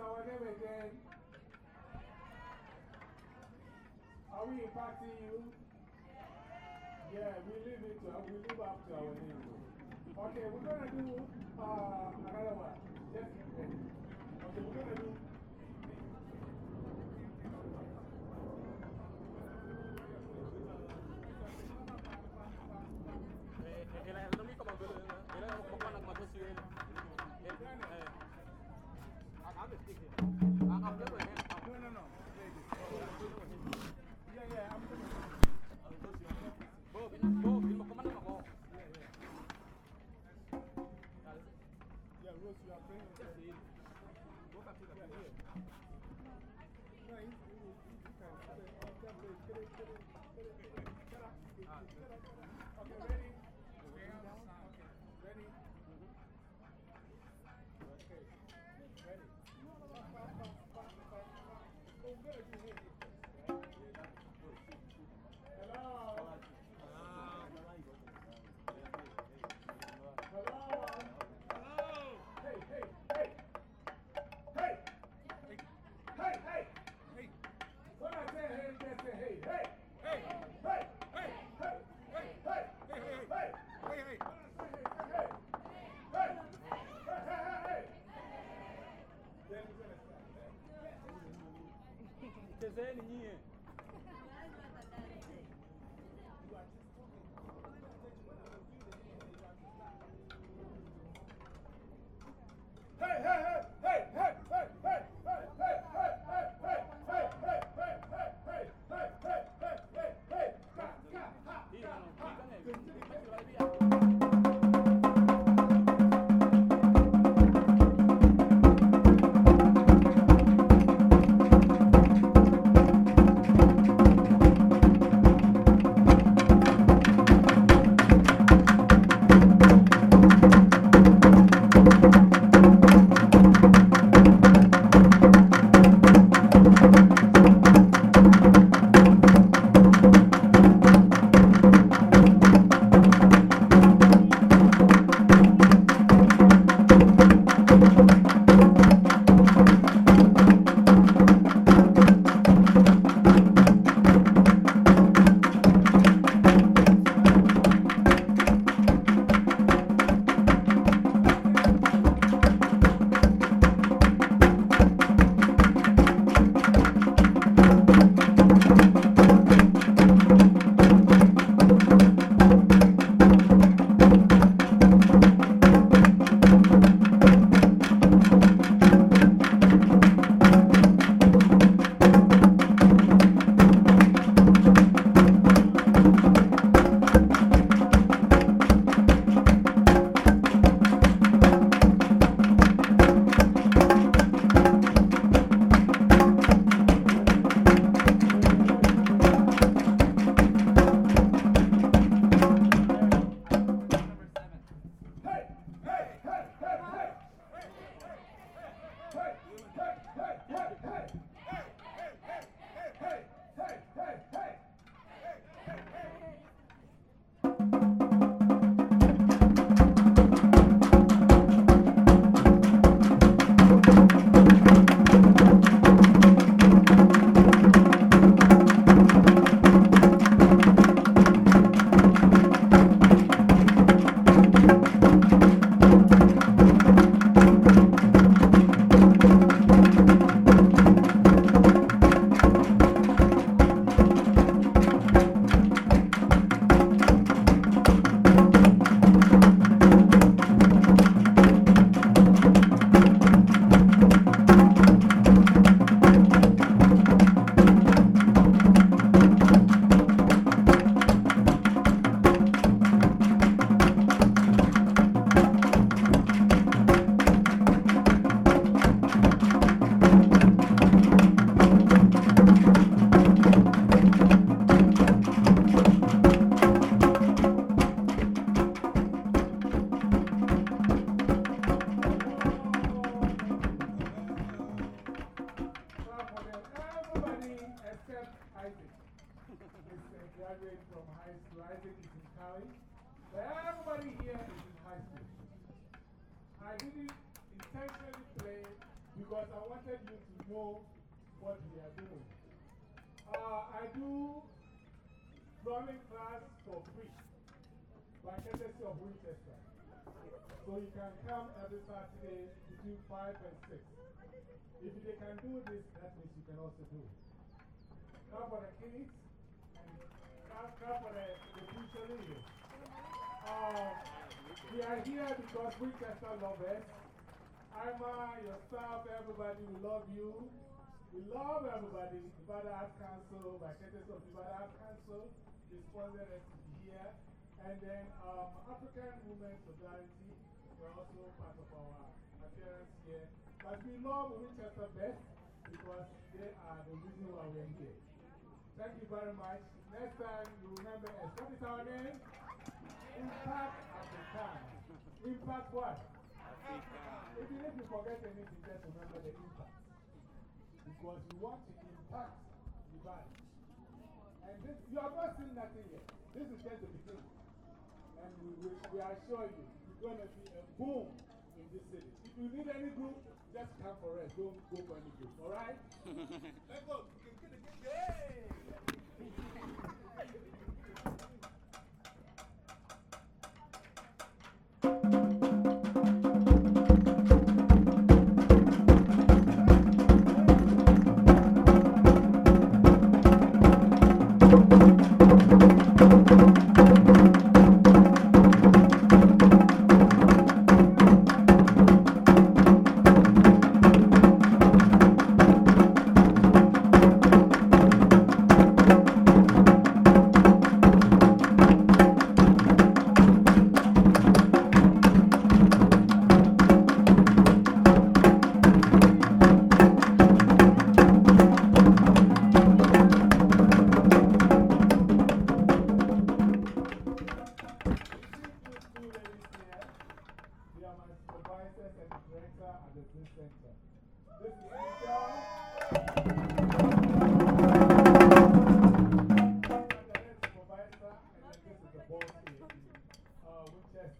our name again? Are we impacting you? Yeah, we live it to, we live up to our name. Okay, we're gonna do uh, another one. Yes, okay, we're gonna do Gisele Ninha. Isaac is a graduate from high school. Isaac is in college. Everybody here is in high school. I didn't intentionally play because I wanted you to know what we are doing. Uh, I do drumming class for free by courtesy of Winchester. So you can come every Saturday between 5 and 6. If they can do this, that means you can also do it. Clap for the kids clap, clap for the, the future leaders. Uh, we are here because Winchester love us. Ima, your staff, everybody, we love you. We love everybody. Nevada Arts Council, by courtesy of Nevada Arts Council, they sponsored us to be here. And then um, African Women's Solidarity were also part of our appearance here. But we love Winchester best because they are the reason why we're here. Thank you very much. Next time you remember us. What is our name? Impact African. Impact what? Even if you forget anything, just remember the impact. Because you want to impact the body. And this, you have not seen nothing yet. This is just the beginning. And we, we, we assure you, it's going to be a boom in this city. If you need any group, just come for us. Don't go for any group. All right? Let's go.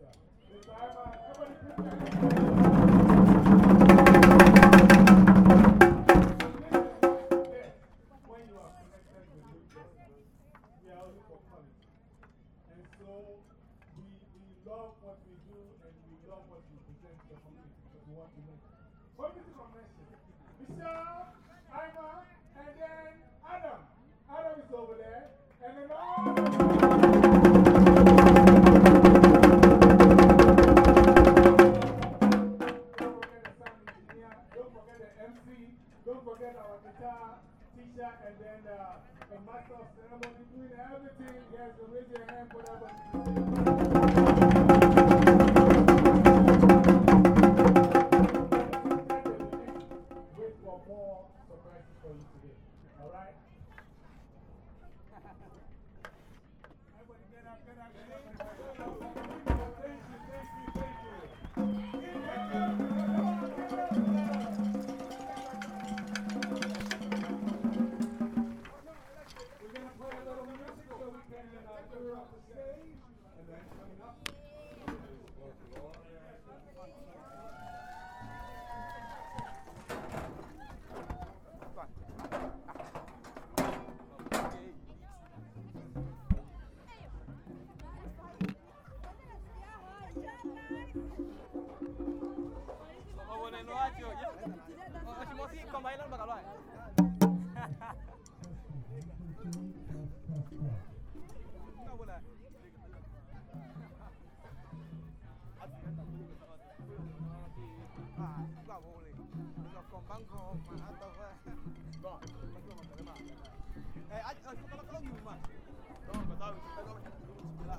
Yes, sir. Mr. Iman, somebody put your you con banco mahato go banco ma kala ma eh aj kala kala yuma go batawi kala ma bismillah